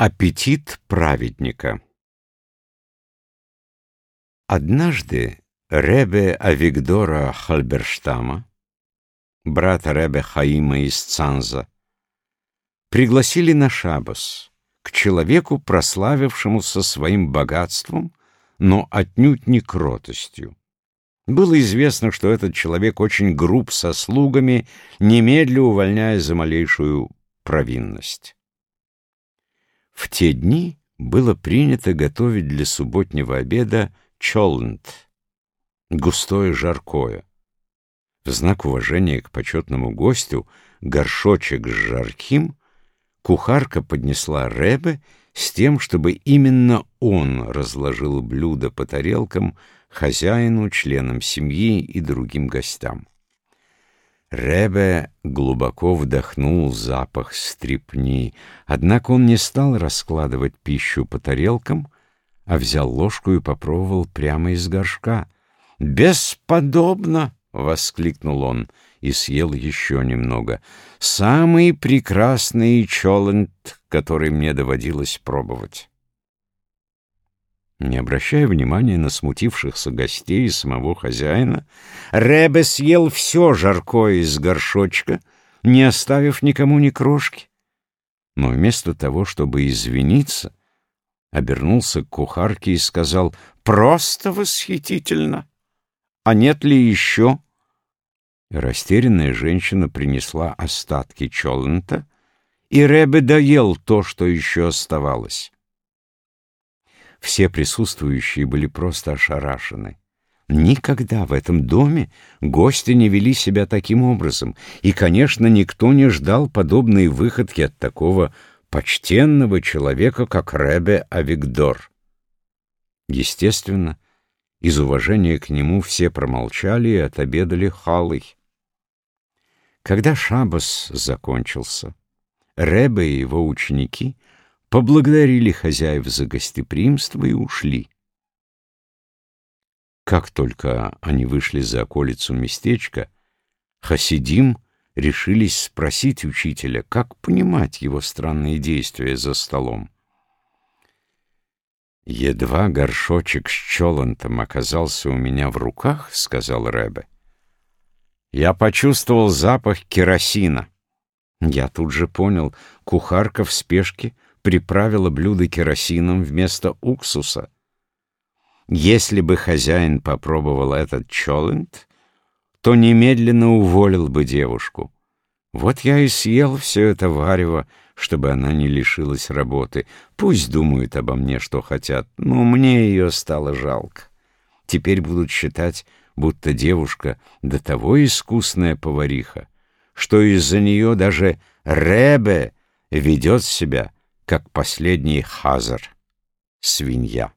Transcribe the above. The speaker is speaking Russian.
Аппетит праведника Однажды Ребе Авигдора Хальберштама, брата Ребе Хаима из Цанза, пригласили на шабас к человеку, прославившемуся своим богатством, но отнюдь не кротостью. Было известно, что этот человек очень груб со слугами, немедля увольняя за малейшую провинность. В те дни было принято готовить для субботнего обеда чолнт, густое жаркое. В знак уважения к почетному гостю горшочек с жарким кухарка поднесла Ребе с тем, чтобы именно он разложил блюдо по тарелкам хозяину, членам семьи и другим гостям. Ребе глубоко вдохнул запах стрепни, однако он не стал раскладывать пищу по тарелкам, а взял ложку и попробовал прямо из горшка. «Бесподобно!» — воскликнул он и съел еще немного. «Самый прекрасный чолент, который мне доводилось пробовать». Не обращая внимания на смутившихся гостей и самого хозяина, Ребе съел все жаркое из горшочка, не оставив никому ни крошки. Но вместо того, чтобы извиниться, обернулся к кухарке и сказал «Просто восхитительно! А нет ли еще?» Растерянная женщина принесла остатки чолнта, и Ребе доел то, что еще оставалось. Все присутствующие были просто ошарашены. Никогда в этом доме гости не вели себя таким образом, и, конечно, никто не ждал подобной выходки от такого почтенного человека, как Ребе Авигдор. Естественно, из уважения к нему все промолчали и отобедали халой. Когда шабас закончился, Ребе и его ученики — поблагодарили хозяев за гостеприимство и ушли. Как только они вышли за околицу местечка, Хасидим решились спросить учителя, как понимать его странные действия за столом. «Едва горшочек с чолантом оказался у меня в руках, — сказал Рэбе, — я почувствовал запах керосина. Я тут же понял, кухарка в спешке — приправила блюдо керосином вместо уксуса. Если бы хозяин попробовал этот чолент, то немедленно уволил бы девушку. Вот я и съел все это варево, чтобы она не лишилась работы. Пусть думают обо мне, что хотят, но мне ее стало жалко. Теперь будут считать, будто девушка до того искусная повариха, что из-за нее даже Ребе ведет себя, как последний хазар, свинья.